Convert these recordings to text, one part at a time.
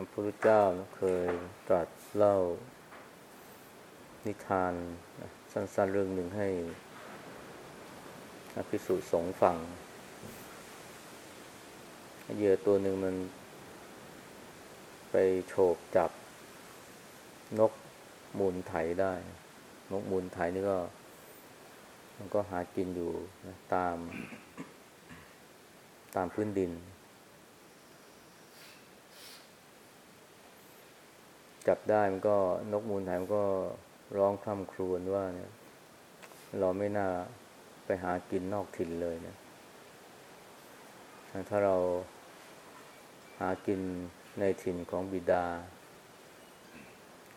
พระพุทธเจ้าเคยตรัสเล่านิทานสั้นๆเรื่องหนึ่งให้พิสุสงฟังเหยื่อตัวหนึ่งมัน ไปโฉบจับ นกมูลไถได้ นกมูลไถนี่ก็ มันก็หากินอยู่นะตาม ตามพื้นดิน จับได้มันก็นกมูลไทยมันก็ร้องคร่ำครวญว่าเนี่ย เราไม่น่าไปหากินนอกถิ่นเลยนะ ถ้าเราหากินในถิ่นของบิดา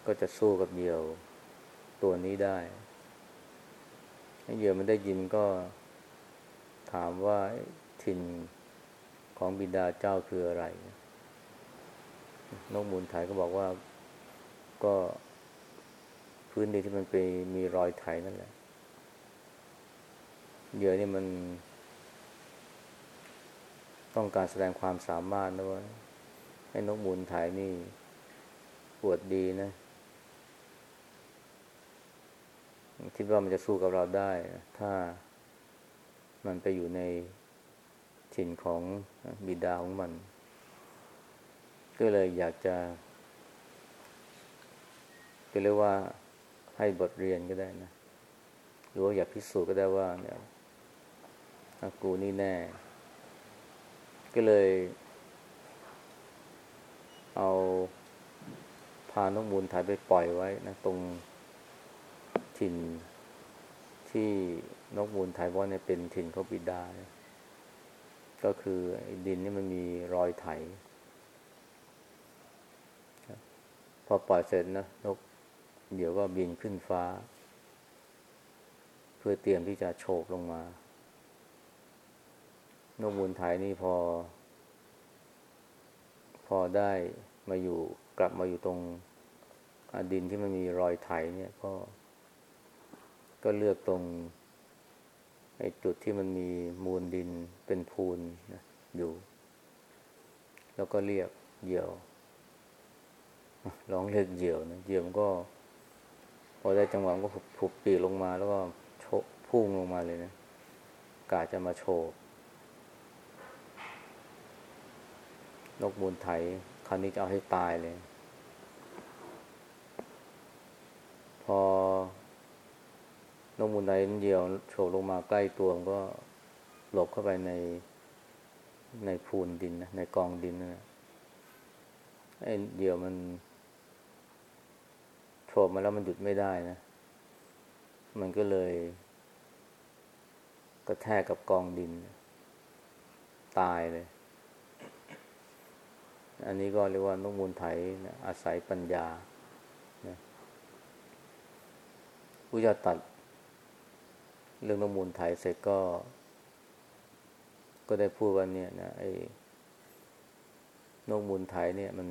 ก็จะสู้กับเหยี่ยวตัวนี้ได้เหยี่ยวมันได้ยินก็ถามว่าถิ่นของบิดาเจ้าคืออะไร นกมูลไทยก็บอกว่า ก็พื้นดินที่มันไปมีรอยไถนั่นแหละเหยื่อนี่มัน ต้องการแสดงความสามารถนะว่าให้นกมูลไถนี่ปวดดีนะ คิดว่ามันจะสู้กับเราได้ ถ้ามันไปอยู่ในถิ่นของบิดาของมัน ก็เลยอยากจะ ก็เรียกว่าให้บทเรียนก็ได้นะหรือว่าอยากพิสูจน์ก็ได้ว่าเนี่ยกูนี่แน่ ก็เลย เอาพานกมูลถ่ายไปปล่อยไว้นะ ตรงถิ่นที่นกมูลไทยว่าเนี่ยเป็นถิ่นเขาบิดา ก็คือดินนี่มันมีรอยไถ พอปล่อยเสร็จนะนก เดี๋ยวก็บินขึ้นฟ้า เพื่อเตรียมที่จะโฉบลงมานกมูลไทยนี่พอ พอได้มาอยู่กลับมาอยู่ตรงดินที่มันมีรอยไถเนี่ยก็ ก็เลือกตรงไอ้จุดที่มันมีมูลดินเป็นพูนนะอยู่ แล้วก็เรียกเหยี่ยวร้องเรียกเหยี่ยวนะเหยี่ยวก็ พอได้จังหวะก็ผุบปีลงมา แล้วก็โชพุ่งลงมาเลยนะกาจะมาโชว์นกมูลไถคราวนี้จะเอาให้ตายเลย พอนกมูลไถเดียวโฉบลงมาใกล้ตัวมันก็หลบเข้าไปในในพูนดินนะในกองดินนะไอ้เดียวมัน โผล่มาแล้วมันหยุดไม่ได้นะ มันก็เลย กระแทกกับกองดิน ตายเลย อันนี้ก็เรียกว่านกมูลไถนะอาศัยปัญญานะผู้จะตัดเรื่องนกมูลไถเสร็จก็ ก็ได้พูดว่าเนี่ยนะไอ้นกมูลไถเนี่ยมัน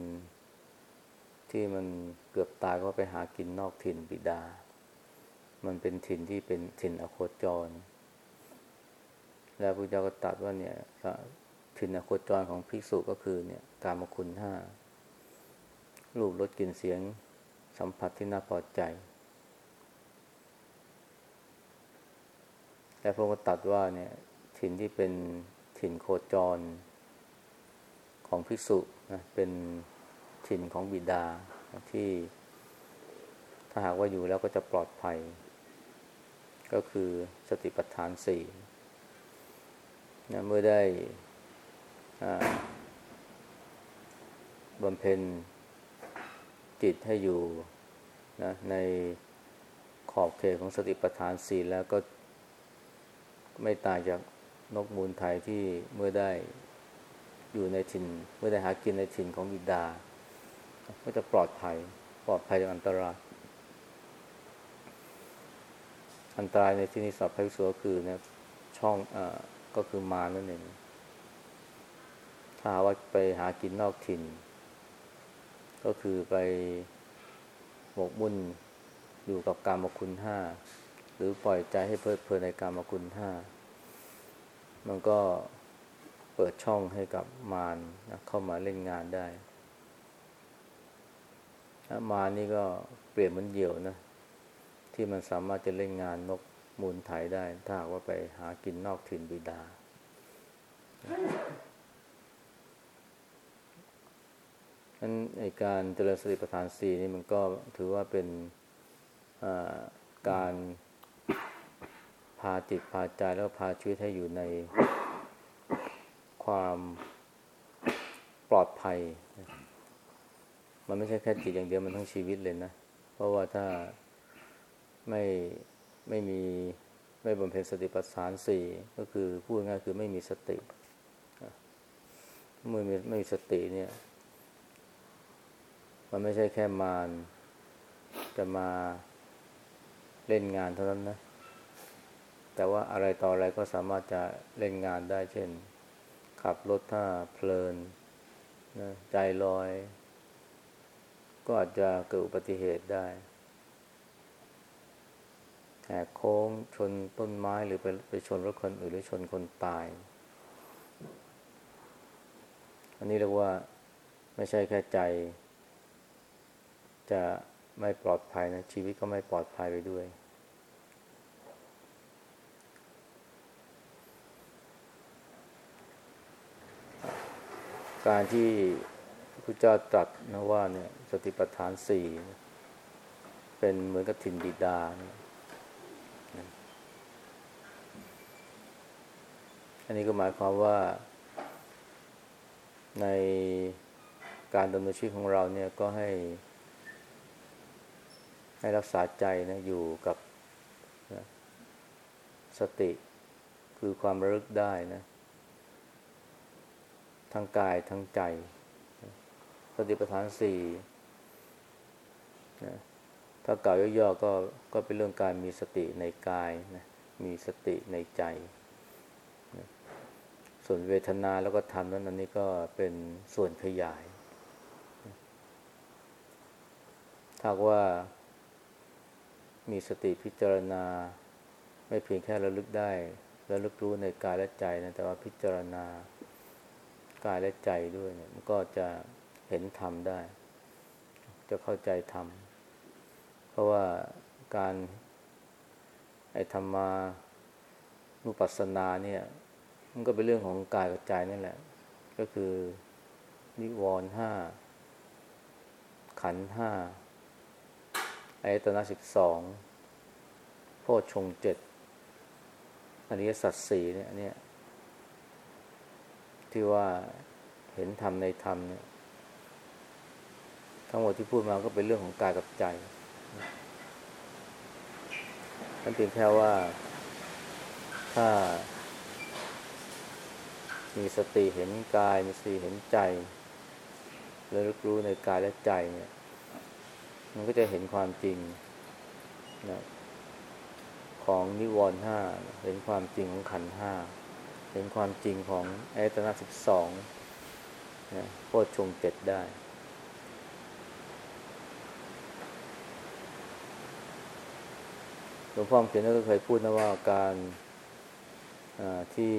ที่มันเกือบตายก็ไปหากินนอกถิ่นบิดา มันเป็นถิ่นที่เป็นถิ่นอโคจร แล้วพระเจ้าก็ตรัสว่าเนี่ยถิ่นอโคจรของภิกษุก็คือเนี่ยกามคุณห้ารูปรสกลิ่นเสียงสัมผัสที่น่าพอใจ และพระองค์ก็ตรัสว่าเนี่ยถิ่นที่เป็นถิ่นโคจรของภิกษุนะเป็น ถิ่นของบิดาที่ ถ้าหากว่าอยู่แล้วก็จะปลอดภัย ก็คือสติปัฏฐานสี่นะเมื่อได้บำเพ็ญจิตให้อยู่นะในขอบเขตของสติปัฏฐานสี่แล้วก็ไม่ต่างจากนกมูลไทยที่เมื่อได้อยู่ในถิ่น เมื่อได้หากินในถิ่นของบิดา ก็จะปลอดภัย ปลอดภัยจากอันตราย อันตรายในที่นี้สัพพะสัวคือเนี่ยช่องอก็คือมานั่นเองถ้าว่าไปหากินนอกถิ่น ก็คือไปหมกมุ่นอยู่กับกรรมคุณห้าหรือปล่อยใจให้เพลิดเพลินในกรรมคุณห้ามันก็เปิดช่องให้กับมารเข้ามาเล่นงานได้ มานี่ก็เปลี่ยนเหมือนเหยี่ยวนะ ที่มันสามารถจะเล่นงานนกมูลไถได้ ถ้าหากว่าไปหากินนอกถิ่นบิดาั้นในการเจริญสติปัฏฐานสี่นี่มันก็ถือว่าเป็นการพาจิตพาใจแล้วพาชีวิตให้อยู่ในความปลอดภัย มันไม่ใช่แค่จิตอย่างเดียวมันทั้งชีวิตเลยนะ เพราะว่าถ้าไม่ไม่มีไม่บำเพ็ญสติปัฏฐานสี่ก็คือพูดง่ายคือไม่มีสติเมื่อไม่ม่มีสติเนี่ย มันไม่ใช่แค่มารจะมาเล่นงานเท่านั้นนะ แต่ว่าอะไรต่ออะไรก็สามารถจะเล่นงานได้ เช่น ขับรถถ้าเพลินนะใจลอย ก็อาจจะเกิดอุบัติเหตุได้แหกโค้งชนต้นไม้หรือไปไปชนรถคนอื่นหรือชนคนตาย อันนี้เรียกว่าไม่ใช่แค่ใจ จะไม่ปลอดภัยนะ ชีวิตก็ไม่ปลอดภัยไปด้วย การที่พระเจ้าตรัสนะว่าเนี่ย สติปัฏฐานสี่เป็นเหมือนกับถิ่นบิดานอันนี้ก็หมายความว่าในการดำเนินชีวิตของเราเนี่ยก็ให้ ให้รักษาใจนะอยู่กับนะสติคือความระลึกได้นะทั้งกายทั้งใจ สติปัฏฐานสี่ นะถ้ากล่าวย่อๆก็ก็เป็นเรื่องการมีสติในกายนะมีสติในใจนะส่วนเวทนาแล้วก็ธรรมนั้นอันนี้ก็เป็นส่วนขยายถ้าว่ามีสติพิจารณา ไม่เพียงแค่ระลึกได้ระลึกรู้ในกายและใจนะแต่ว่าพิจารณากายและใจด้วยเนี่ยมันก็จะเห็นธรรมได้ จะเข้าใจธรรม เพราะว่าการไอ้ธรรมานุปัสสนาเนี่ย มันก็เป็นเรื่องของกายกับใจนั่นแหละ ก็คือนิวรณ์ห้าขันห้าอายตนะสิบสองโพชงเจ็ดอริยสัจสี่เนี่ยเนี่ยที่ว่าเห็นธรรมในธรรมเนี่ย ทั้งหมดที่พูดมาก็เป็นเรื่องของกายกับใจ นั่นเพียงแค่ว่าถ้า มีสติเห็นกาย มีสติเห็นใจ แล้วรู้ในกายและใจเนี่ย มันก็จะเห็นความจริงนะของนิวรณ์ห้าเห็นความจริงของขันห้าเห็นความจริงของอายตนะสิบสองนะโพชงเจ็ดได้ หลวงพ่อเขียนก็เคยพูดนะว่าการที่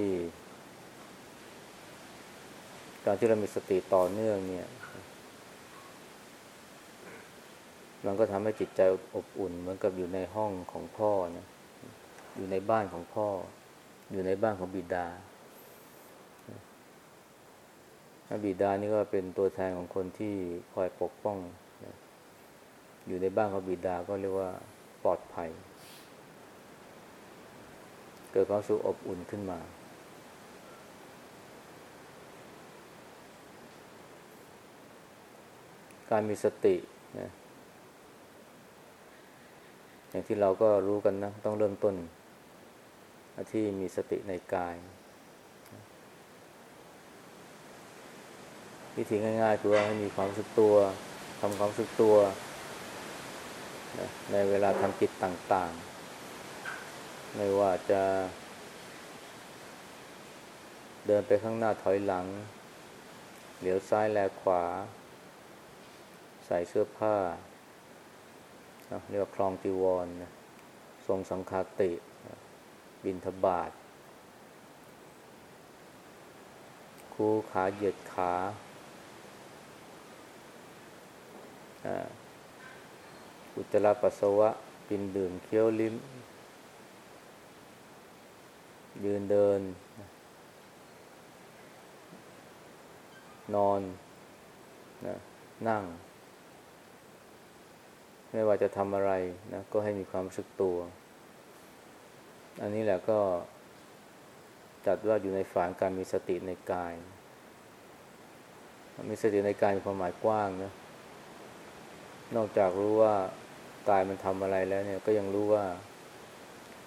การที่เรามีสติต่อเนื่องเนี่ย มันก็ทำให้จิตใจอบอุ่น เหมือนกับอยู่ในห้องของพ่อนะอยู่ในบ้านของพ่อ อยู่ในบ้านของบิดาบิดานี่ก็เป็นตัวแทนของคนที่คอยปกป้อง อยู่ในบ้านของบิดาก็เรียกว่าปลอดภัย เกิดความสุขอบอุ่นขึ้นมา การมีสตินะอย่างที่เราก็รู้กันนะ ต้องเริ่มต้น ที่มีสติในกาย วิธีง่ายๆคือว่าให้มีความสึกตัวทำความสึกตัว ในเวลาทำกิจต่าง ๆ ไม่ว่าจะ เดินไปข้างหน้าถอยหลัง เหลียวซ้ายแลขวา ใส่เสื้อผ้า เรียกว่าคลองจีวรนะทรงสังคาติ บินทบาท คูขาเหยียดขา อุจจาระปัสสาวะ กินดื่มเคี้ยวลิ้ม ยืนเดิน นอนนะนั่ง ไม่ว่าจะทำอะไรนะก็ให้มีความรู้สึกตัว อันนี้แหละก็จัดว่าอยู่ในฝานการมีสติในกาย มีสติในกายมีความหมายกว้างนะ นอกจากรู้ว่ากายมันทำอะไรแล้วเนี่ย ก็ยังรู้ว่า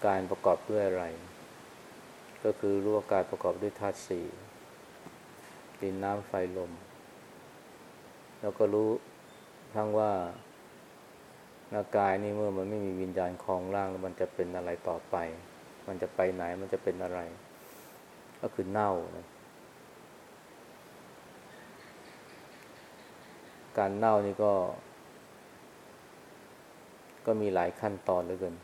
กายประกอบด้วยอะไร ก็คือรู้ว่ากายประกอบด้วยธาตุสี่ดินน้ำไฟลม แล้วก็รู้ทั้งว่าร่างกายนี่เมื่อมันไม่มีวิญญาณคลองร่างแล้วมันจะเป็นอะไรต่อไป มันจะไปไหนมันจะเป็นอะไร ก็คือเน่านะการเน่านี่ก็ ก็มีหลายขั้นตอนเหลือเกิน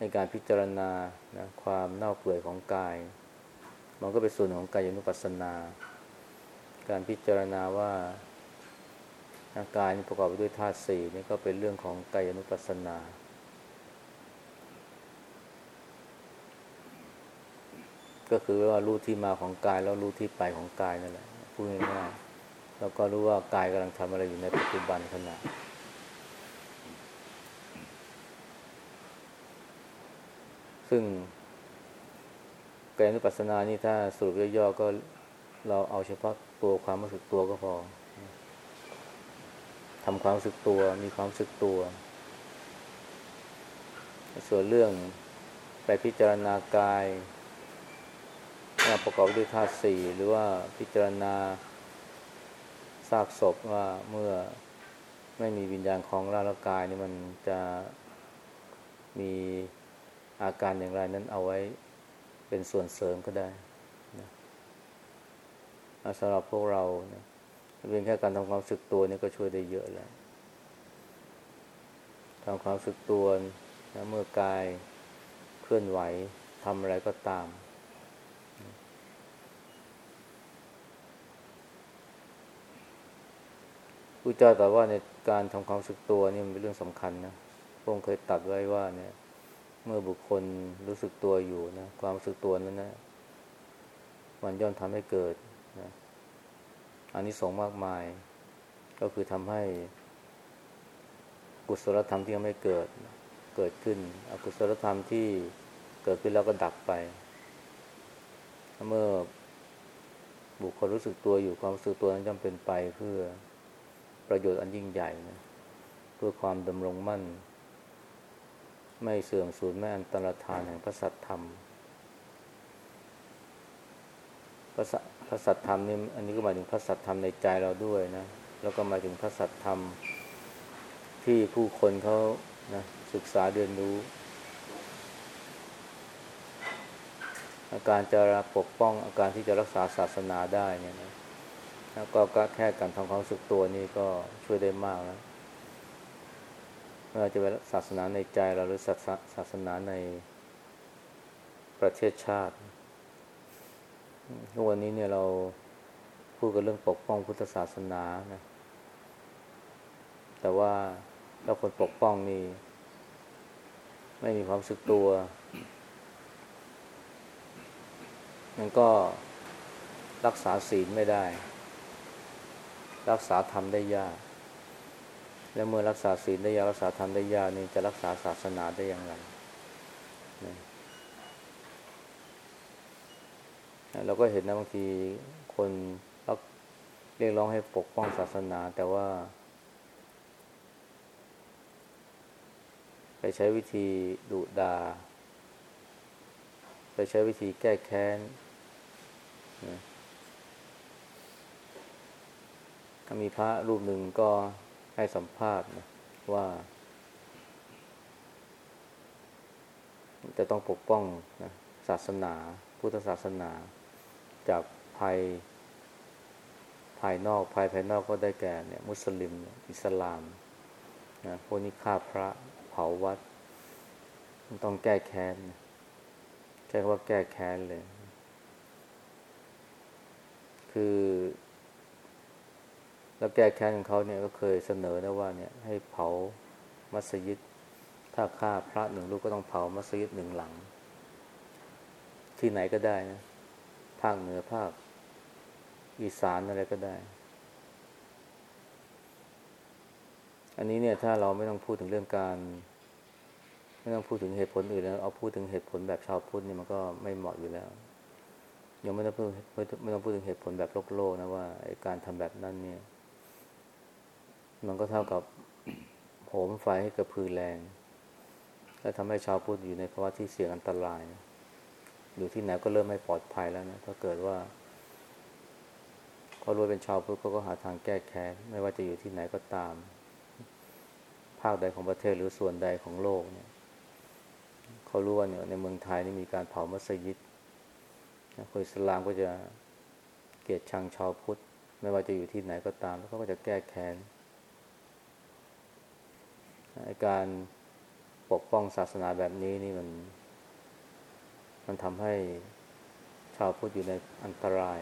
ในการพิจารณานะความเน่าเปื่อยของกาย มันก็เป็นส่วนของกายนุปัสสนา การพิจารณาว่าร่ากายประกอบไปด้วยธาตุสี่นี่ก็เป็นเรื่องของกายนุปัสสนา ก็คือว่ารู้ที่มาของกายแล้วรู้ที่ไปของกายนั่นแหละพูดง่ายๆแล้วก็รู้ว่ากายกำลังทำอะไรอยู่ในปัจจุบันขณะ ซึ่งกายนุปัสสนานี่ถ้าสรุปย่อๆก็เราเอาเฉพาะตัวความรู้สึกตัวก็พอทำความรู้สึกตัว มีความรู้สึกตัว ส่วนเรื่องไปพิจารณากายประกอบด้วยธาตุสี่หรือว่าพิจารณาซากศพว่าเมื่อไม่มีวิญญาณของร่างกายนี่มันจะมี อาการอย่างไรนั้นเอาไว้เป็นส่วนเสริมก็ได้นะสำหรับพวกเรานะเพียงแค่การทำความสึกตัวนี่ก็ช่วยได้เยอะแล้วทำความสึกตัวนะเมื่อกายเคลื่อนไหวทำอะไรก็ตามพระเจ้าแต่ว่าในการทำความสึกตัวนี่มันเป็นเรื่องสำคัญนะพระองค์เคยตัดไว้ว่าเนี่ย มื่อบุคคลรู้สึกตัวอยู่นะ ความรู้สึกตัวนั้นนะ มันย่อมทำให้เกิดนะอันนี้สงมากมาย ก็คือทำให้กุศลธรรมที่ยังไม่เกิด เกิดขึ้น อกุศลธรรมที่เกิดขึ้นแล้วก็ดับไป เมื่อบุคคลรู้สึกตัวอยู่ความรู้สึกตัวนั้นจำเป็นไปเพื่อประโยชน์อันยิ่งใหญ่นะเพื่อความดำรงมั่น ไม่เสื่อมสูญไม่อันตรธานแห่งพระสัตธรรม พระพระสัตธรรมนี่อันนี้ก็หมายถึงพระสัตธรรมในใจเราด้วยนะ แล้วก็หมายถึงพระสัตธรรม ที่ผู้คนเขานะศึกษาเรียนรู้ อาการจะปกป้องอาการที่จะรักษาศาสนาได้เนี่ยนะแล้วก็แค่การทำความสึกตัวนี่ก็ช่วยได้มากแล้ว ไม่ว่าจะเป็นศาสนาในใจเราหรือศาสนาในประเทศชาติทุกวันนี้เนี่ยเราพูดกันเรื่องปกป้องพุทธศาสนานะ แต่ว่าถ้าคนปกป้องนี่ไม่มีความสึกตัว มันก็รักษาศีลไม่ได้ รักษาธรรมได้ยาก และเมื่อรักษาศีลได้ยากรักษาธรรมได้ยากนี่จะรักษาศาสนาได้อย่างไรนะเราก็เห็นนะบางทีคนเรียกร้องให้ปกป้องศาสนา แต่ว่า ไปใช้วิธีดุดา ไปใช้วิธีแก้แค้นมีพระรูปหนึ่งก็ ให้สัมภาษณ์นะว่า จะต้องปกป้องนะศาสนา พุทธศาสนา จากภัยภายนอกภายภายนอกก็ได้แก่เนี่ย มุสลิม อิสลามนะพวกนี้ฆ่าพระเผาวัด ต้องแก้แค้นใช้คำว่าแก้แค้นเลย คือ แล้วแก้แค้นของเขาเนี่ยก็เคยเสนอนะว่าเนี่ยให้เผามัสยิด ถ้าฆ่าพระหนึ่งรูปก็ต้องเผามัสยิดหนึ่งหลัง ที่ไหนก็ได้นะภาคเหนือภาค อีสานอะไรก็ได้ อันนี้เนี่ยถ้าเราไม่ต้องพูดถึงเรื่องการ ไม่ต้องพูดถึงเหตุผลอื่นแล้ว เอาพูดถึงเหตุผลแบบชาวพุทธเนี่ยมันก็ไม่เหมาะอยู่แล้วยังไม่ต้องพูดไม่ต้องพูดถึงเหตุผลแบบโลกโลกนะว่าการทำแบบนั้นเนี่ย มันก็เท่ากับโหมไฟให้กระพือแรง และทำให้ชาวพุทธอยู่ในภาวะที่เสี่ยงอันตราย อยู่ที่ไหนก็เริ่มไม่ปลอดภัยแล้วนะ ถ้าเกิดว่าเขารู้เป็นชาวพุทธเขาก็หาทางแก้แค้น ไม่ว่าจะอยู่ที่ไหนก็ตาม ภาคใดของประเทศหรือส่วนใดของโลกเนี่ยเขารู้ว่าเนี่ยในเมืองไทยนี่มีการเผามัสยิดคนอิสลามก็จะเกลียดชังชาวพุทธ ไม่ว่าจะอยู่ที่ไหนก็ตาม แล้วเขาก็จะแก้แค้น การปกป้องศาสนาแบบนี้นี่มัน มันทำให้ชาวพุทธอยู่ในอันตราย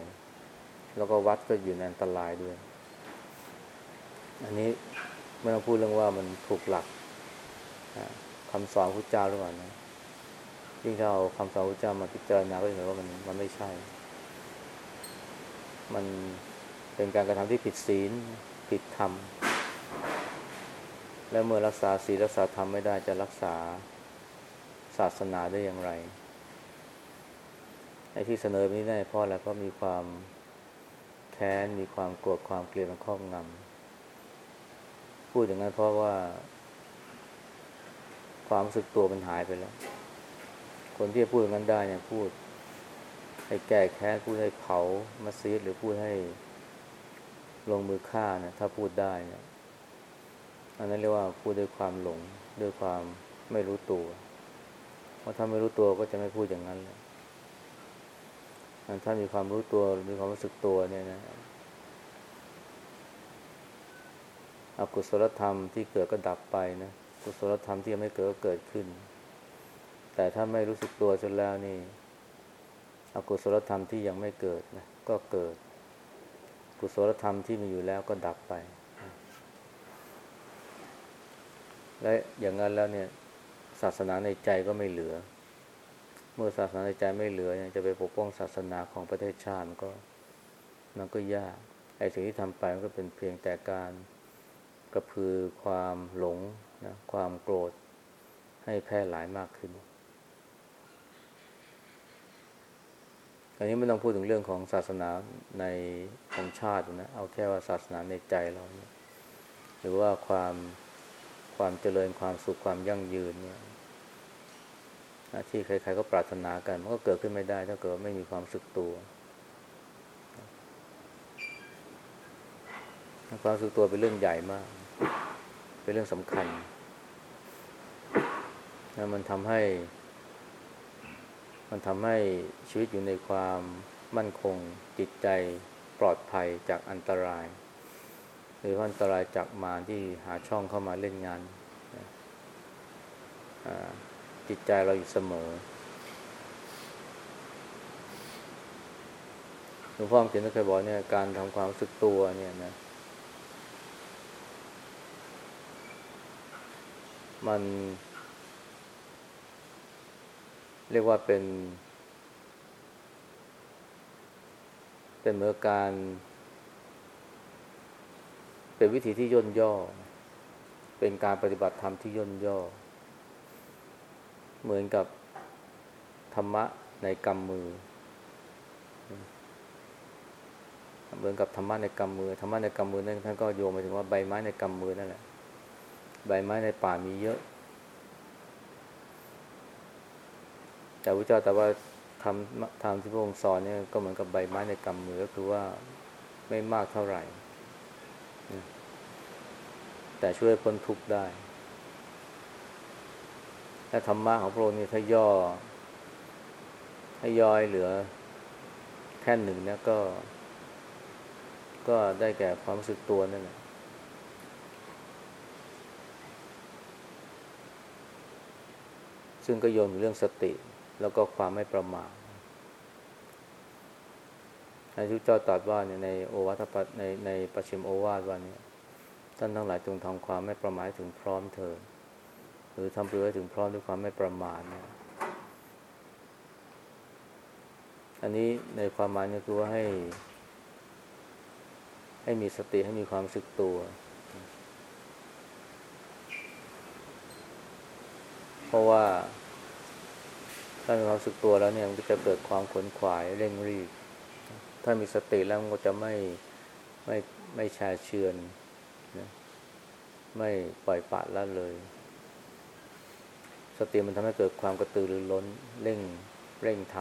แล้วก็วัดก็อยู่ในอันตรายด้วย อันนี้ไม่ต้องพูดเรื่องว่ามันถูกหลักคำสอนพระเจ้าหรือเปล่านะยิ่งถ้าเอาคำสอนพระเจ้ามาพิจารณาก็จะเห็นว่ามันมันไม่ใช่ มันเป็นการกระทำที่ผิดศีลผิดธรรม และเมื่อรักษาศีลรักษาธรรมไม่ได้จะรักษาศาสนาได้อย่างไรไอ้ที่เสนอไปนี้ได้เพราะอะไรเพราะมีความแค้นมีความโกรธความเกลียดมันครอบงำพูดอย่างนั้นเพราะว่า ความรู้สึกตัวมันหายไปแล้ว คนที่จะพูดอย่างนั้นได้เนี่ยพูด ให้แก้แค้นพูดให้เผามัสยิดหรือพูดให้ลงมือฆ่าเนี่ยถ้าพูดได้เนี่ย อันนั้นเรียกว่าพูดด้วยความหลง ด้วยความไม่รู้ตัว เพราะถ้าไม่รู้ตัวก็จะไม่พูดอย่างนั้นเลยถ้ามีความรู้ตัวมีความรู้สึกตัวเนี่ยนะอกุศลธรรมที่เกิดก็ดับไปนะกุศลธรรมที่ยังไม่เกิดก็เกิดขึ้น แต่ถ้าไม่รู้สึกตัวจนแล้วนี่ อกุศลธรรมที่ยังไม่เกิดนะก็เกิด กุศลธรรมที่มีอยู่แล้วก็ดับไป และอย่างนั้นแล้วเนี่ย ศาสนาในใจก็ไม่เหลือ เมื่อศาสนาในใจไม่เหลือเนี่ยจะไปปกป้องศาสนาของประเทศชาติมันก็มันก็ยากไอ้สิ่งที่ทำไปมันก็เป็นเพียงแต่การกระพือความหลงนะความโกรธให้แพร่หลายมากขึ้นอันนี้ไม่ต้องพูดถึงเรื่องของศาสนาในของชาตินะ เอาแค่ว่าศาสนาในใจเราเนี่ยหรือว่าความ ความเจริญความสุขความยั่งยืนเนี่ยที่ใครๆก็ปรารถนากัน มันก็เกิดขึ้นไม่ได้ ถ้าเกิดไม่มีความสึกตัวความสึกตัวเป็นเรื่องใหญ่มาก เป็นเรื่องสำคัญนะมันทำให้ มันทำให้ชีวิตอยู่ในความมั่นคงจิตใจปลอดภัยจากอันตราย หรืออันตรายจากมารที่หาช่องเข้ามาเล่นงานจิตใจเราอยู่เสมอหลวงพ่อเขียนเคยบอกเนี่ยการทำความรู้สึกตัวเนี่ยนะ มัน เรียกว่าเป็น เป็นเมื่อการเป็นวิธีที่ย่นย่อ เป็นการปฏิบัติธรรมที่ย่นย่อ เหมือนกับธรรมะในกำมือ เหมือนกับธรรมะในกำมือธรรมะในกำมือนั่นท่านก็โยงไปถึงว่าใบไม้ในกำมือนั่นแหละใบไม้ในป่ามีเยอะ แต่พระเจ้าแต่ว่าทำทำที่พระองค์สอนเนี่ยก็เหมือนกับใบไม้ในกำมือก็คือว่าไม่มากเท่าไหร่ แต่ช่วยพ้นทุกข์ได้ และธรรมะของพระองค์นี่ถ้าย่อให้ย่อยเหลือแค่หนึ่งเนี่ยก็ ก็ได้แก่ความรู้สึกตัวนั่นแหละซึ่งก็โยนเรื่องสติ แล้วก็ความไม่ประมาทพระพุทธเจ้าตรัสว่าเนี่ยในโอวาทปในในประชิมโอวาทว่าเนี่ย ท่านทั้งหลายจงทำความไม่ประมาทถึงพร้อมเถิดหรือทำตัวให้ถึงพร้อมด้วยความไม่ประมาทเนี่ยอันนี้ในความหมายเนี่ยคือว่าให้ ให้มีสติให้มีความสึกตัว เพราะว่าถ้ามีความสึกตัวแล้วเนี่ยมันก็จะเกิดความขนขวายเร่งรีบ ถ้ามีสติแล้วมันก็จะไม่ไม่ไม่แช่เชือน ไม่ปล่อยปละละเลย สติมันทำให้เกิดความกระตือรือร้นเร่งเร่งท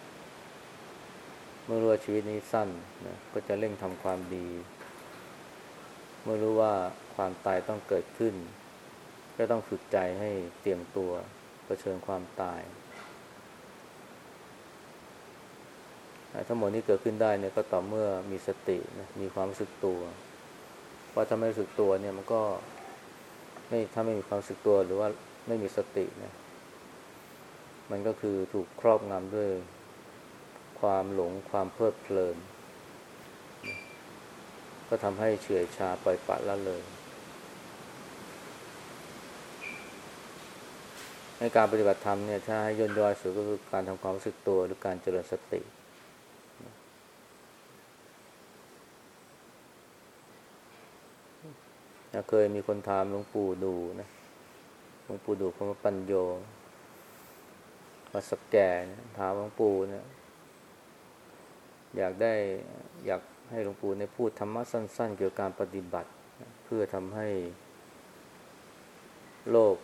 ำเมื่อรู้ว่าชีวิตนี้สั้นนะก็จะเร่งทำความดี เมื่อรู้ว่าความตายต้องเกิดขึ้น ก็ต้องฝึกใจให้เตรียมตัวเผชิญความตายทั้งหมดนี้เกิดขึ้นได้เนี่ยก็ต่อเมื่อมีสตินะมีความรู้สึกตัว ราะถ้าไม่รู้สึกตัวเนี่ยมันก็ไม่ถ้าไม่มีความรู้สึกตัวหรือว่าไม่มีสติเนี่ยมันก็คือถูกครอบงำด้วยความหลงความเพลิดเพลิน ก็ทำให้เฉื่อยชาปล่อยปละละเลยในการปฏิบัติธรรมเนี่ยถ้าให้ย่นย่อยสุดก็คือการทำความรู้สึกตัวหรือการเจริญสติ เคยมีคนถามหลวงปู่ดูนะหลวงปู่ดูพระปัญโยมาสกแก่ถามหลวงปู่นี่ยอยากได้อยากให้หลวงปู่เนี่ยพูดธรรมะสั้น ๆ เกี่ยวกับการปฏิบัติ เพื่อทำให้ โลก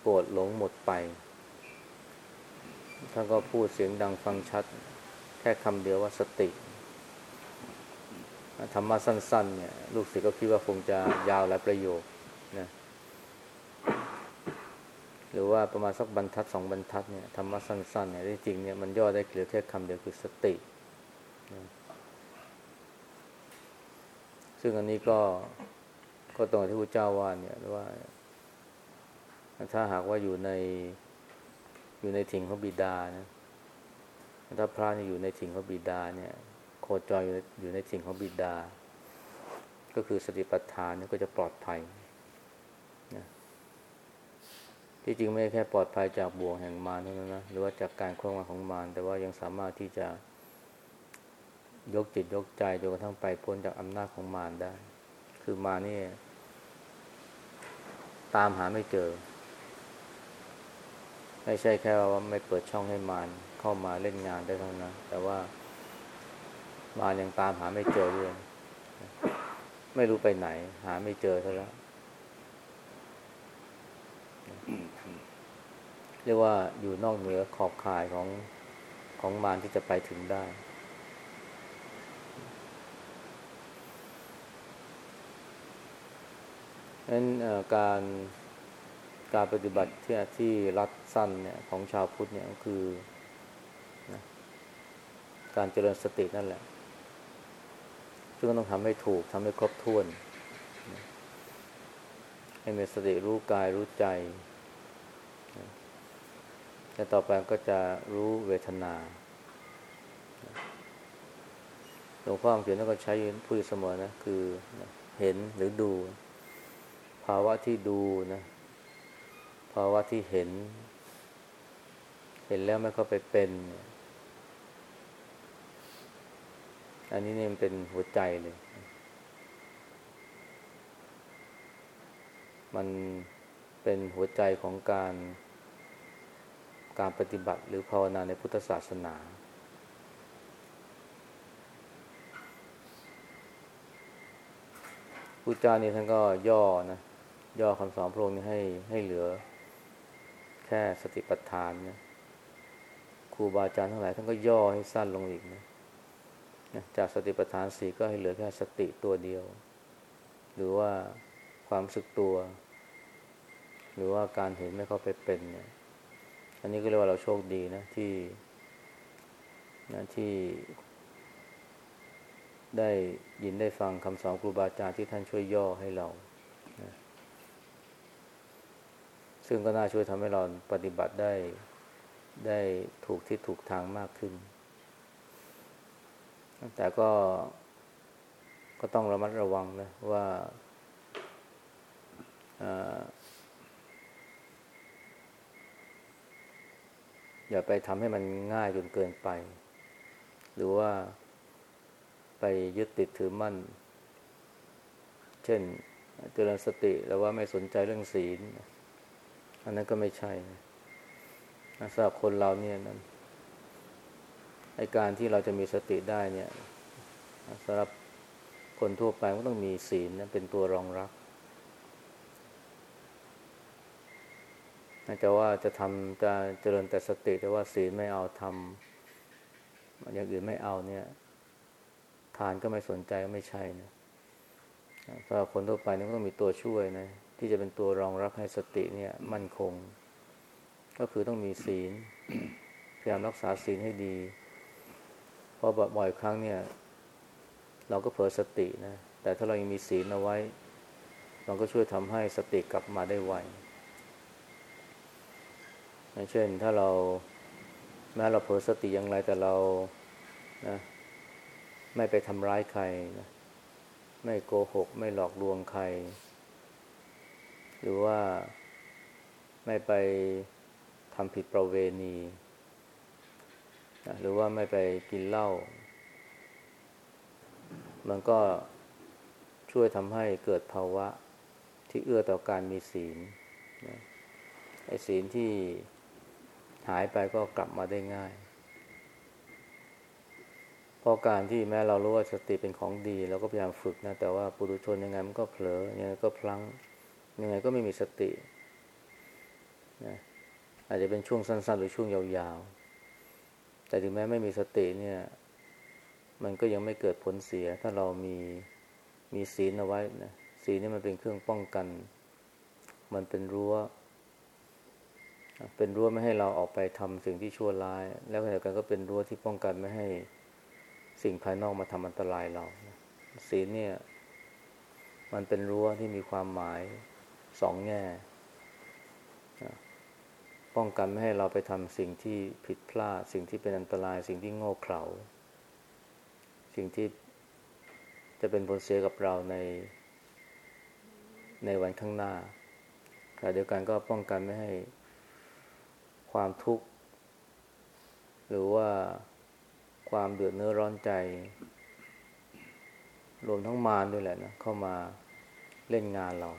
โกรธหลงหมดไป ท่านก็พูดเสียงดังฟังชัด แค่คำเดียวว่าสติ ธรรมะสั้น ๆ เนี่ย ลูกศิษย์ก็คิดว่าคงจะยาวหลายประโยคนะหรือว่าประมาณสักบรรทัดสองบรรทัดเนี่ยธรรมะสั้นๆเนี่ยที่จริงเนี่ยมันย่อได้เหลือแค่คำเดียวคือสตินะซึ่งอันนี้ก็ก็ตรงที่พระเจ้าว่าเนี่ยว่า ถ้าหากว่าอยู่ในอยู่ในถิ่งของบิดานะถ้าพระนี่อยู่ในถิ่งของบิดาเนี่ย คจรอยู่ในสิ่งของบิดา ก็คือสติปัฏฐานก็จะปลอดภัยนะที่จริงไม่แค่ปลอดภัยจากบ่วงแห่งมารเท่านั้นนะหรือว่าจากการครองงของมารแต่ว่ายังสามารถที่จะยกจิตยกใจจนกระทั่งไปพ้นจากอำนาจของมารได้ คือมานี่ตามหาไม่เจอ ไม่ใช่แค่ว่าไม่เปิดช่องให้มารเข้ามาเล่นงานได้เท่านั้น แต่ว่า มายังตามหาไม่เจอเลยไม่รู้ไปไหน หาไม่เจอซะแล้วเรียกว่าอยู่นอกเหนือขอบข่ายของของมารที่จะไปถึงได้ดังนั้นการการปฏิบัติที่ที่รัดสั้นเนี่ยของชาวพุทธเนี่ยก็คือนะการเจริญสตินั่นแหละ ซึ่งต้องทำให้ถูกทำให้ครบถ้วน ให้มีสติรู้กายรู้ใจ และต่อไปก็จะรู้เวทนาหลวงพ่อเขียนแล้วก็ใช้พูดเสมอนะ คือเห็นหรือดู ภาวะที่ดูนะ ภาวะที่เห็น เห็นแล้วไม่เข้าไปเป็น อันนี้เนี่ยเป็นหัวใจเลย มันเป็นหัวใจของการการปฏิบัติหรือภาวนาในพุทธศาสนา พุทธเจ้านี่ท่านก็ย่อนะ ย่อคำสอนพระองค์นี้ให้ให้เหลือ แค่สติปัฏฐานนะครูบาอาจารย์ทั้งหลายท่านก็ย่อให้สั้นลงอีกนะ จากสติปัฏฐานสี่ก็ให้เหลือแค่สติตัวเดียว หรือว่าความสึกตัว หรือว่าการเห็นไม่เข้าไปเป็นเนี่ยอันนี้ก็เรียกว่าเราโชคดีนะที่นะที่ ได้ยินได้ฟังคำสอนครูบาอาจารย์ที่ท่านช่วยย่อให้เรานะซึ่งก็น่าช่วยทำให้เราปฏิบัติได้ได้ถูกที่ถูกทางมากขึ้น แต่ก็ก็ต้องระมัดระวังนะว่าอย่าไปทำให้มันง่ายจนเกินไป หรือว่าไปยึดติดถือมั่น เช่นเจริญสติแล้วว่าไม่สนใจเรื่องศีล อันนั้นก็ไม่ใช่นะสำหรับคนเราเนี่ยนะ ไอการที่เราจะมีสติได้เนี่ยสำหรับคนทั่วไปก็ต้องมีศีลนะเป็นตัวรองรับจะว่าจะทำจะเจริญแต่สติแต่ว่าศีลไม่เอาทำอย่างอื่นไม่เอาเนี่ย ทานก็ไม่สนใจก็ไม่ใช่นะสำหรับคนทั่วไปนี่ก็ต้องมีตัวช่วยนะที่จะเป็นตัวรองรับให้สติเนี่ย มั่นคง ก็คือต้องมีศีลพยายามรักษาศีลให้ดี เพราะบ่อยครั้งเนี่ย เราก็เผลอสตินะ แต่ถ้าเรายังมีศีลเอาไว้มันก็ช่วยทำให้สติกลับมาได้ไวเช่น ถ้าเราแม้เราเผลอสติอย่างไรแต่เรานะไม่ไปทำร้ายใครนะไม่โกหก ไม่หลอกลวงใคร หรือว่าไม่ไปทำผิดประเวณี หรือว่าไม่ไปกินเหล้ามันก็ช่วยทำให้เกิดภาวะที่เอื้อต่อการมีศีลนะไอ้ศีลที่หายไปก็กลับมาได้ง่ายเพราะการที่แม้เรารู้ว่าสติเป็นของดีเราก็พยายามฝึกนะ แต่ว่าปุถุชนยังไงมันก็เผลอยังไงก็พลัง้งยังไงก็ไม่มีสตินะอาจจะเป็นช่วงสั้น ๆ หรือช่วงยาวๆ แต่ถึงแม้ไม่มีสติเนี่ย มันก็ยังไม่เกิดผลเสีย ถ้าเรามีมีศีลเอาไว้นะศีลนี่มันเป็นเครื่องป้องกัน มันเป็นรั้ว เป็นรั้วไม่ให้เราออกไปทำสิ่งที่ชั่วร้าย แล้วขณะเดียวกันก็เป็นรั้วที่ป้องกันไม่ให้สิ่งภายนอกมาทำอันตรายเราศีลเนี่ย มันเป็นรั้วที่มีความหมายสองแง่ ป้องกันไม่ให้เราไปทำสิ่งที่ผิดพลาด สิ่งที่เป็นอันตราย สิ่งที่โง่เขลาสิ่งที่จะเป็นผลเสียกับเราใน ในวันข้างหน้าขณะเดียวกันก็ป้องกันไม่ให้ความทุกข์ หรือว่าความเดือดเนื้อร้อนใจ รวมทั้งมารด้วยแหละนะเข้ามาเล่นงานเรา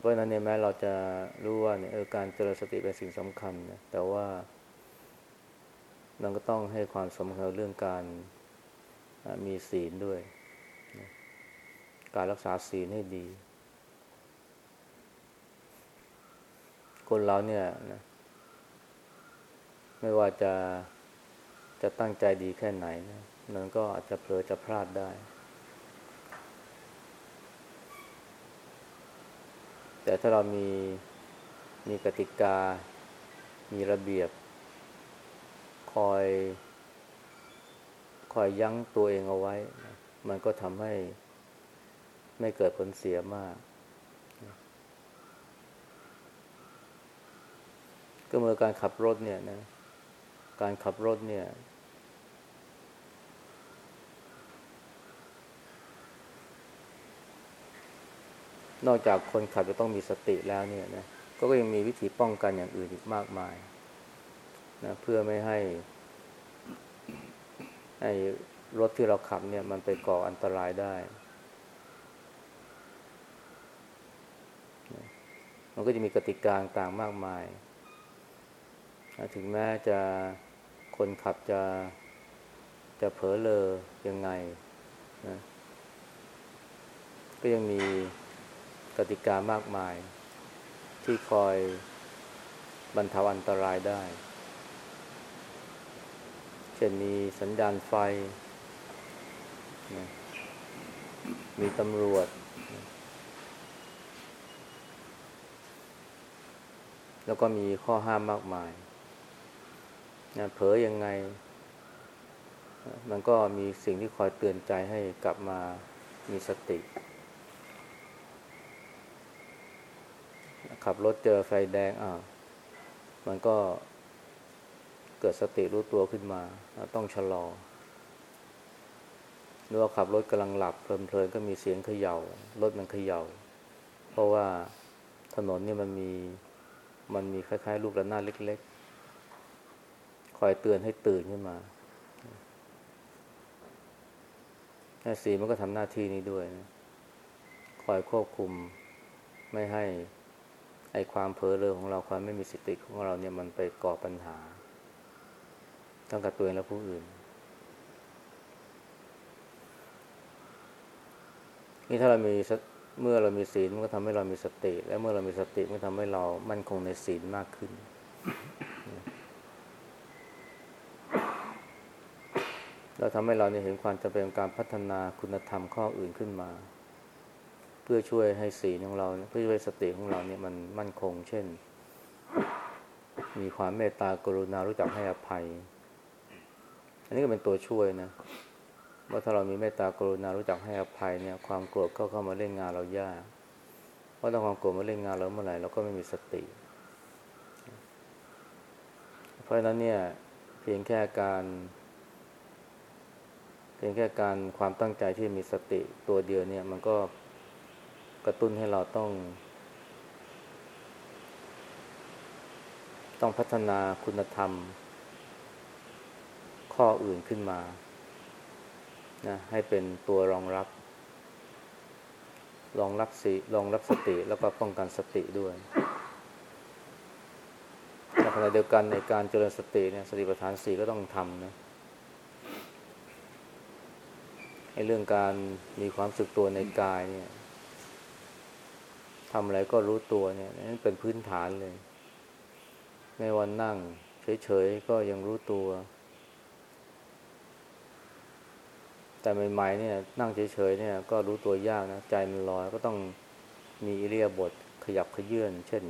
เพราะนั้นเนี่ยแม้เราจะรู้ว่าเนี่ยการเจริญสติเป็นสิ่งสำคัญนะแต่ว่าเราก็ต้องให้ความสำคัญเรื่องการมีศีลด้วยการรักษาศีลให้ดี คนเราเนี่ยนะไม่ว่าจะจะตั้งใจดีแค่ไหนนะมันก็อาจจะเผลอจะพลาดได้ แต่ถ้าเรามีมีกติกา มีระเบียบ คอย คอยยั้งตัวเองเอาไว้ มันก็ทำให้ไม่เกิดผลเสียมาก ก็เมื่อการขับรถเนี่ยนะ การขับรถเนี่ย นอกจากคนขับจะต้องมีสติแล้วเนี่ยนะก็ยังมีวิธีป้องกันอย่างอื่นอีกมากมายนะเพื่อไม่ให้ไอ้รถที่เราขับเนี่ยมันไปก่ออันตรายได้ มันก็จะมีกติกาต่างมากมาย ถึงแม้จะคนขับจะจะเผลอเลอยังไงนะก็ยังมี กติกามากมาย ที่คอยบรรเทาอันตรายได้ เช่นมีสัญญาณไฟ มีตำรวจ แล้วก็มีข้อห้ามมากมายนะเผลอยังไง มันก็มีสิ่งที่คอยเตือนใจให้กลับมามีสติ ขับรถเจอไฟแดงอ่ามันก็เกิดสติรู้ตัวขึ้นมา ต้องชะลอ หรือว่าขับรถกำลังหลับเพลินๆก็มีเสียงเขยา่ารถมันเขยา่า เพราะว่าถนนนี่มันมีมันมีคล้ายๆลูกระนาดเล็กๆ คอยเตือนให้ตื่นขึ้นมาสีมันก็ทำหน้าที่นี้ด้วยนะคอยควบคุมไม่ให้ ไอความเผลอเรอของเราความไม่มีสติของเราเนี่ยมันไปก่อปัญหาตั้งกับตัวเองและผู้อื่น นี่ถ้าเรามีเมื่อเรามีศีลมันก็ทำให้เรามีสติ และเมื่อเรามีสติมันทำให้เรามั่นคงในศีลมากขึ้น เราทำให้เราเนี่ยเห็นความจำเป็นการพัฒนาคุณธรรมข้ออื่นขึ้นมา เพื่อช่วยให้ศีของเรา เพื่อช่วยสติของเราเนี่ยมันมั่นคง เช่น มีความเมตตากรุณารู้จักให้อภัย อันนี้ก็เป็นตัวช่วยนะว่าถ้าเรามีเมตตากรุณารู้จักให้อภัยเนี่ย ความโกรธก็เข้ามาเล่นงานเรายากเพราะถ้าความโกรธมาเล่นงานเราเมื่อไหร่เราก็ไม่มีสติ เพราะฉะนั้นเนี่ย เพียงแค่การเพียงแค่การความตั้งใจที่มีสติตัวเดียวเนี่ย มันก็ กระตุ้นให้เราต้อง ต้องพัฒนาคุณธรรม ข้ออื่นขึ้นมานะให้เป็นตัวรองรับ รองรับสีรองรับสติแล้วก็ป้องกันสติด้วยในขณะเดียวกันในการเจริญสติเนี่ยสติปัฏฐานสี่ก็ต้องทำนะในเรื่องการมีความสึกตัวในกายเนี่ย ทำอะไรก็รู้ตัวเนี่ยนั่นเป็นพื้นฐานเลยไม่วันนั่ง เฉยๆ ก็ยังรู้ตัว แต่ใหม่ๆเนี่ย นั่งเฉยๆเนี่ย ก็รู้ตัวยากนะ ใจมันลอยก็ต้องมีอิเลียบทขยับขยื่น เช่น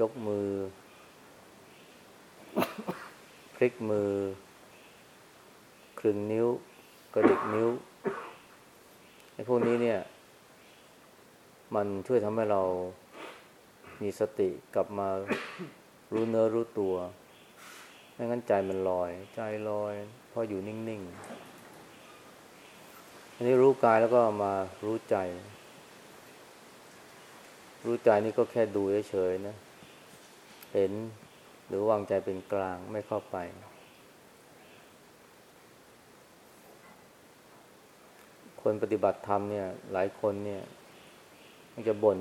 ยกมือ พลิกมือ คลึงนิ้ว กระดิกนิ้วไอ้พวกนี้เนี่ย มันช่วยทำให้เรามีสติกลับมารู้เนื้อรู้ตัวไม่งั้นใจมันลอย ใจลอยพออยู่นิ่งๆ อันนี้รู้กายแล้วก็มารู้ใจ รู้ใจนี่ก็แค่ดูเฉยๆนะ เห็นหรือวางใจเป็นกลางไม่เข้าไป คนปฏิบัติธรรมเนี่ย หลายคนเนี่ย มักจะบน่น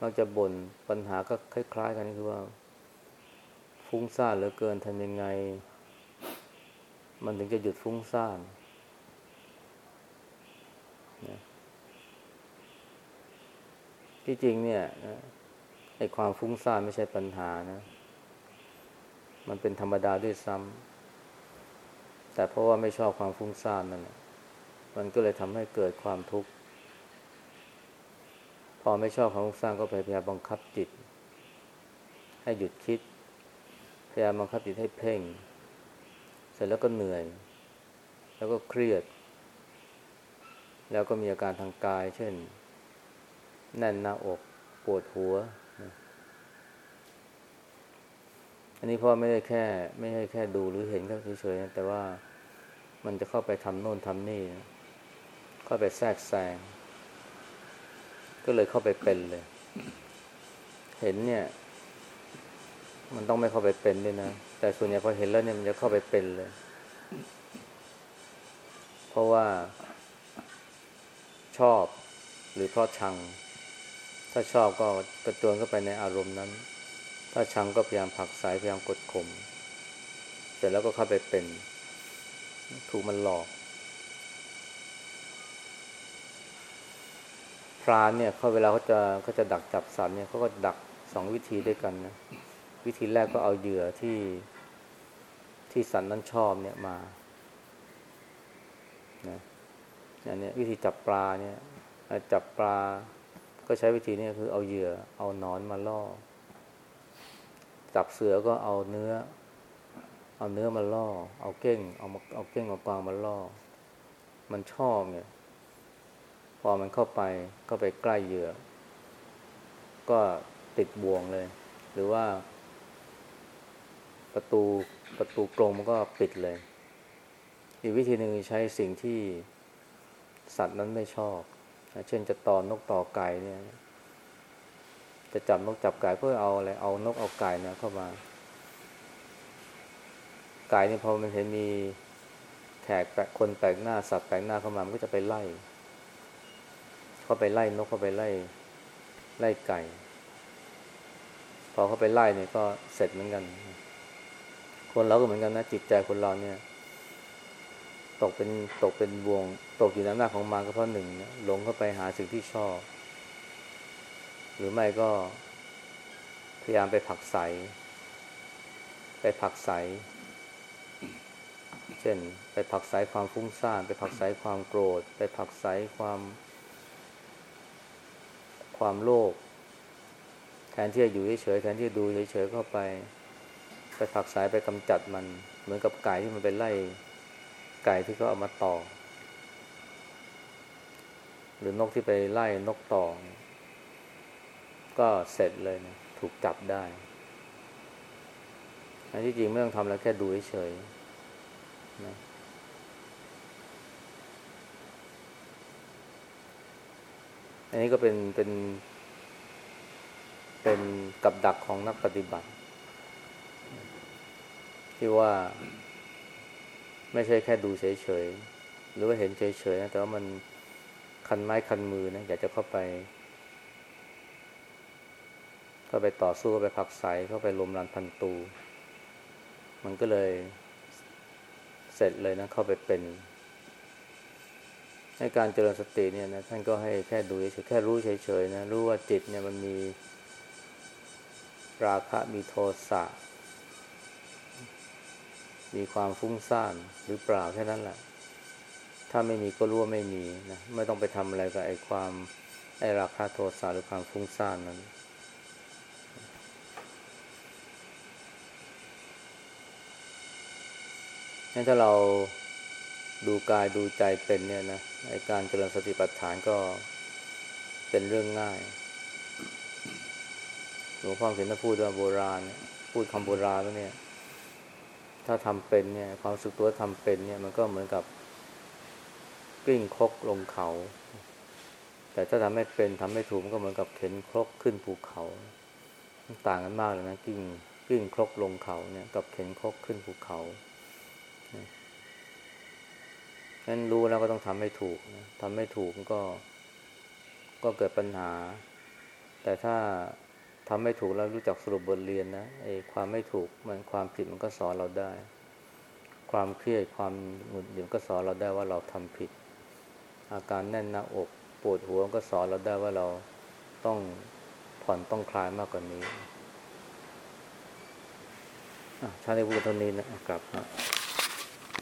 มักจะบ่นปัญหาก็คล้ายๆ กันนี่คือว่า ฟุ้งซ่านเหลือเกินทำยังไง มันถึงจะหยุดฟุ้งซ่านที่จริงเนี่ยไอ้ความฟุ้งซ่านไม่ใช่ปัญหานะ มันเป็นธรรมดาด้วยซ้ำแต่เพราะว่าไม่ชอบความฟุ้งซ่านนั่นแหละมันก็เลยทำให้เกิดความทุกข์ พอไม่ชอบความฟุ้งซ่านก็พยายามบังคับจิต ให้หยุดคิด พยายามบังคับจิตให้เพ่ง เสร็จแล้วก็เหนื่อย แล้วก็เครียด แล้วก็มีอาการทางกาย เช่น แน่นหน้าอกปวดหัว อันนี้พ่อไม่ได้แค่ ไม่ให้แค่ดูหรือเห็นแค่เฉยๆแต่ว่ามันจะเข้าไปทำโน่นทำนี่ เข้าไปแทรกแซง ก็เลยเข้าไปเป็นเลย เห็นเนี่ย มันต้องไม่เข้าไปเป็นด้วยนะ แต่ส่วนใหญ่พอเห็นแล้วเนี่ยมันจะเข้าไปเป็นเลย เพราะว่า ชอบหรือเพราะชัง ถ้าชอบก็กระตือนเข้าไปในอารมณ์นั้น ถ้าชังก็พยายามผักสายพยายามกดข่มเสร็จแล้วก็เข้าไปเป็น ถูกมันหลอก รานเนี่ยเขาเวลาเขาจะเขาจะดักจับสัตว์เนี่ยเขาก็ดักสองวิธีด้วยกันนะวิธีแรกก็เอาเหยื่อที่ที่สัตว์นั้นชอบเนี่ยมานะอันนี้วิธีจับปลาเนี่ยจับปลาก็ใช้วิธีนี้คือเอาเหยื่อเอานอนมาล่อ จับเสือก็เอาเนื้อ เอาเนื้อมาล่อ เอาเก้งเอาเอาเก้งเอากวางมาล่อ มันชอบเนี่ย พอมันเข้าไปเข้าไปใกล้เหยื่อ ก็ติดบ่วงเลย หรือว่า ประตูประตูกรงมันก็ปิดเลย อีกวิธีหนึ่งใช้สิ่งที่สัตว์นั้นไม่ชอบ เช่นจะต่อนกต่อไก่เนี่ย จะจับนกจับไก่เพื่อเอาอะไร เอานกเอาไก่เนี่ยเข้ามา ไก่เนี่ยพอมันเห็นมีแขกแปลกคนแปลกหน้าสัตว์แปลกหน้าเข้ามา มันก็จะไปไล่ เข้าไปไล่นกเข้าไปไล่ ไล่ไก่ พอเขาไปไล่เนี่ยก็เสร็จเหมือนกัน คนเราก็เหมือนกันนะจิตใจคนเราเนี่ย ตกเป็นตกเป็นวง ตกอยู่ในอำนาจของมารก็เพราะหนึ่งหลงเข้าไปหาสิ่งที่ชอบ หรือไม่ก็พยายามไปผักไสไปผักไสเช่น ไปผักไสความฟุ้งซ่าน ไปผักไสความโกรธ ไปผักไสความ ความโลภแทนที่จะอยู่เฉยๆแทนที่จะดูเฉยๆเข้าไป ไปผักไสไปกำจัดมัน เหมือนกับไก่ที่มันไปไล่ไก่ที่เขาเอามาต่อ หรือนกที่ไปไล่นกต่อ ก็เสร็จเลยนะถูกจับได้อันที่จริงไม่ต้องทำแล้วแค่ดูเฉยๆนะ อันนี้ก็เป็นเป็นเป็นกับดักของนักปฏิบัติ ที่ว่าไม่ใช่แค่ดูเฉยๆ หรือว่าเห็นเฉยๆนะแต่ว่ามันคันไม้คันมือนะอยากจะเข้าไป เข้าไปต่อสู้เข้าไปผักไสเข้าไปลมรันพันตู มันก็เลยเสร็จเลยนะเข้าไปเป็น ให้การเจริญสติเนี่ยนะท่านก็ให้แค่ดูเฉยแค่รู้เฉยๆนะรู้ว่าจิตเนี่ยมันมีราคะมีโทสะมีความฟุ้งซ่านหรือเปล่าแค่นั้นแหละ ถ้าไม่มีก็รู้ว่าไม่มีนะไม่ต้องไปทำอะไรกับไอ้ความไอ้ราคะโทสะหรือความฟุ้งซ่านนั้นงั้นถ้าเรา ดูกายดูใจเป็นเนี่ยนะไอการเจริญสติปัฏฐานก็เป็นเรื่องง่ายหลวงพ่อเขียนท่านพูดว่าโบราณเนี่ยพูดคำโบราณแล้วเนี่ย ถ้าทำเป็นเนี่ย ความรู้สึกตัวทำเป็นเนี่ย มันก็เหมือนกับกลิ้งคกลงเขา แต่ถ้าทำไม่เป็นทำไม่ถูกมันก็เหมือนกับเข็นครกขึ้นภูเขาต่างกันมากเลยนะกลิ้งกลิ้งครกลงเขาเนี่ย กับเข็นครกขึ้นภูเขา นั้นรู้แล้วก็ต้องทำให้ถูกนะทำไม่ถูกก็ ก็เกิดปัญหา แต่ถ้าทำไม่ถูกแล้วรู้จักสรุปบทเรียนนะไอ้ความไม่ถูกมันความผิดมันก็สอนเราได้ ความเครียดความหงุดหงิดก็สอนเราได้ว่าเราทำผิด อาการแน่นหน้าอกปวดหัวก็สอนเราได้ว่าเราต้องผ่อนต้องคลายมากกว่านี้ท่านได้พูดเท่านี้นะครับ